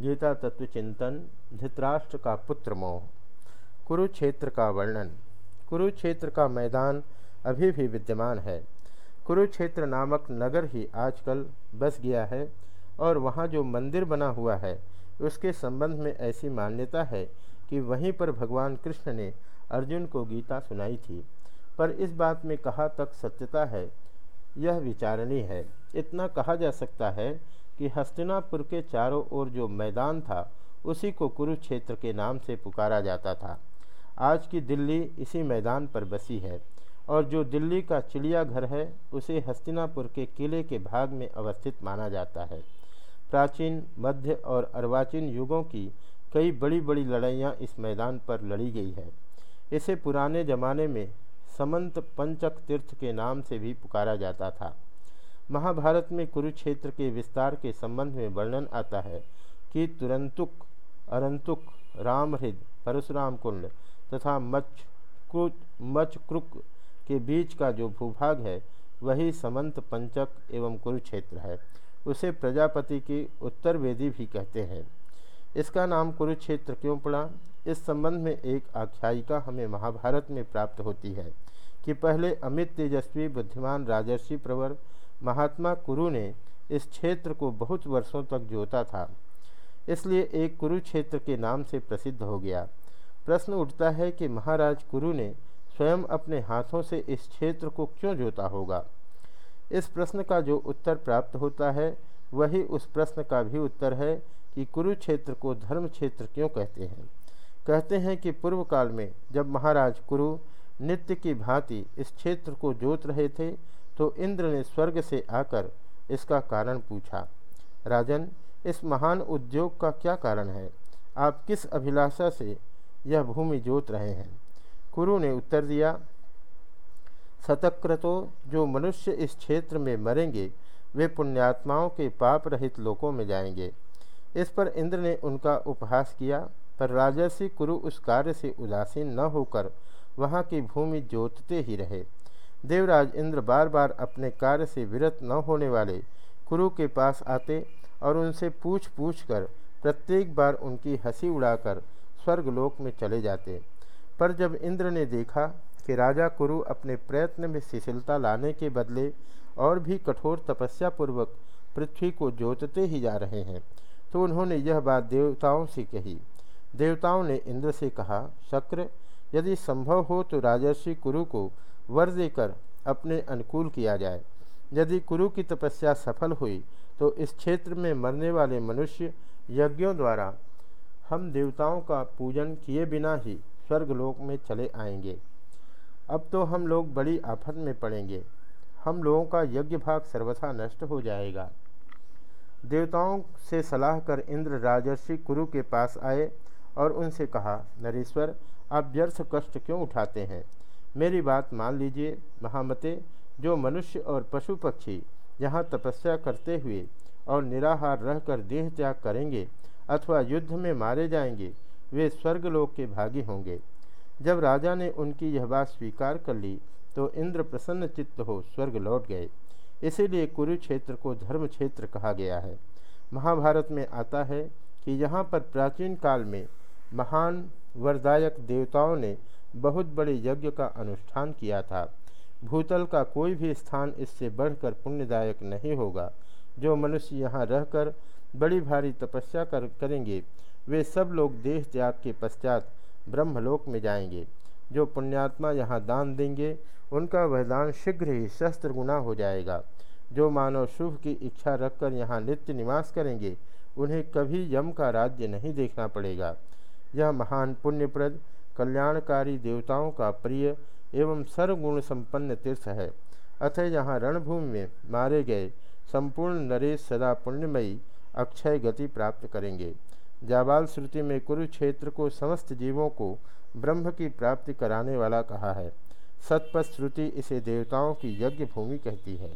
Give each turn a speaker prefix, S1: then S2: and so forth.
S1: गीता तत्व चिंतन, धृतराष्ट्र का पुत्र मोह, कुरुक्षेत्र का वर्णन। कुरुक्षेत्र का मैदान अभी भी विद्यमान है। कुरुक्षेत्र नामक नगर ही आजकल बस गया है और वहाँ जो मंदिर बना हुआ है, उसके संबंध में ऐसी मान्यता है कि वहीं पर भगवान कृष्ण ने अर्जुन को गीता सुनाई थी। पर इस बात में कहाँ तक सत्यता है, यह विचारणीय है। इतना कहा जा सकता है कि हस्तिनापुर के चारों ओर जो मैदान था, उसी को कुरुक्षेत्र के नाम से पुकारा जाता था। आज की दिल्ली इसी मैदान पर बसी है और जो दिल्ली का चिड़ियाघर है, उसे हस्तिनापुर के किले के भाग में अवस्थित माना जाता है। प्राचीन, मध्य और अर्वाचीन युगों की कई बड़ी बड़ी लड़ाइयाँ इस मैदान पर लड़ी गई है। इसे पुराने ज़माने में समंत पंचक तीर्थ के नाम से भी पुकारा जाता था। महाभारत में कुरुक्षेत्र के विस्तार के संबंध में वर्णन आता है कि तुरंतुक, अरंतुक, रामहृद, परशुराम कुंड तथा मचक्रुत मचक्रुक के बीच का जो भूभाग है, वही समंत पंचक एवं कुरुक्षेत्र है। उसे प्रजापति की उत्तर वेदी भी कहते हैं। इसका नाम कुरुक्षेत्र क्यों पड़ा? इस संबंध में एक आख्यायिका हमें महाभारत में प्राप्त होती है कि पहले अमित तेजस्वी बुद्धिमान राजर्षि प्रवर महात्मा कुरु ने इस क्षेत्र को बहुत वर्षों तक जोता था। इसलिए एक कुरुक्षेत्र के नाम से प्रसिद्ध हो गया। प्रश्न उठता है कि महाराज कुरु ने स्वयं अपने हाथों से इस क्षेत्र को क्यों जोता होगा? इस प्रश्न का जो उत्तर प्राप्त होता है, वही उस प्रश्न का भी उत्तर है कि कुरुक्षेत्र को धर्म क्षेत्र क्यों कहते हैं? कहते हैं कि पूर्व काल में जब महाराज कुरु नित्य की भांति इस क्षेत्र को जोत रहे थे तो इंद्र ने स्वर्ग से आकर इसका कारण पूछा, राजन, इस महान उद्योग का क्या कारण है? आप किस अभिलाषा से यह भूमि जोत रहे हैं? कुरु ने उत्तर दिया शतक्रतो जो मनुष्य इस क्षेत्र में मरेंगे, वे पुण्यात्माओं के पाप रहित लोकों में जाएँगे। इस पर इंद्र ने उनका उपहास किया, पर राजर्षि कुरु उस कार्य से उदासीन न होकर वहाँ की भूमि जोतते ही रहे। देवराज इंद्र बार बार अपने कार्य से विरत न होने वाले कुरु के पास आते और उनसे पूछ पूछ कर प्रत्येक बार उनकी हँसी उड़ाकर स्वर्गलोक में चले जाते। पर जब इंद्र ने देखा कि राजा कुरु अपने प्रयत्न में शिथिलता लाने के बदले और भी कठोर तपस्या पूर्वक पृथ्वी को जोतते ही जा रहे हैं तो उन्होंने यह बात देवताओं से कही। देवताओं ने इंद्र से कहा, शक्र, यदि संभव हो तो राजर्षि कुरु को वर देकर अपने अनुकूल किया जाए। यदि कुरु की तपस्या सफल हुई तो इस क्षेत्र में मरने वाले मनुष्य यज्ञों द्वारा हम देवताओं का पूजन किए बिना ही स्वर्गलोक में चले आएँगे। अब तो हम लोग बड़ी आफत में पड़ेंगे। हम लोगों का यज्ञ भाग सर्वथा नष्ट हो जाएगा। देवताओं से सलाह कर इंद्र राजर्षि कुरु के पास आए और उनसे कहा, नरेश्वर, आप व्यर्थ कष्ट क्यों उठाते हैं? मेरी बात मान लीजिए, महामते, जो मनुष्य और पशु पक्षी यहाँ तपस्या करते हुए और निराहार रहकर देह त्याग करेंगे अथवा युद्ध में मारे जाएँगे, वे स्वर्गलोक के भागी होंगे। जब राजा ने उनकी यह बात स्वीकार कर ली तो इंद्र प्रसन्न चित्त हो स्वर्ग लौट गए। इसीलिए कुरुक्षेत्र को धर्म क्षेत्र कहा गया है। महाभारत में आता है कि यहाँ पर प्राचीन काल में महान वरदायक देवताओं ने बहुत बड़े यज्ञ का अनुष्ठान किया था। भूतल का कोई भी स्थान इससे बढ़कर पुण्यदायक नहीं होगा। जो मनुष्य यहाँ रहकर बड़ी भारी तपस्या कर, करेंगे, वे सब लोग देह त्याग के पश्चात ब्रह्मलोक में जाएँगे। जो पुण्यात्मा यहाँ दान देंगे, उनका वह दान शीघ्र ही शस्त्र गुना हो जाएगा। जो मानव शुभ की इच्छा रखकर यहाँ नित्य निवास करेंगे, उन्हें कभी यम का राज्य नहीं देखना पड़ेगा। यह महान पुण्यप्रद कल्याणकारी देवताओं का प्रिय एवं सर्वगुण संपन्न तीर्थ है। अतः यहाँ रणभूमि में मारे गए संपूर्ण नरेश सदा पुण्यमयी अक्षय गति प्राप्त करेंगे। जाबाल श्रुति में कुरुक्षेत्र को समस्त जीवों को ब्रह्म की प्राप्ति कराने वाला कहा है। सतपथ श्रुति इसे देवताओं की यज्ञ भूमि कहती है।